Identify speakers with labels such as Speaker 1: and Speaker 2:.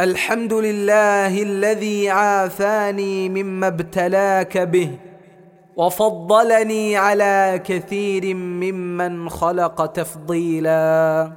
Speaker 1: الحمد لله الذي عافاني مما ابتلاك به وفضلني على كثير ممن خلق تفضيلا.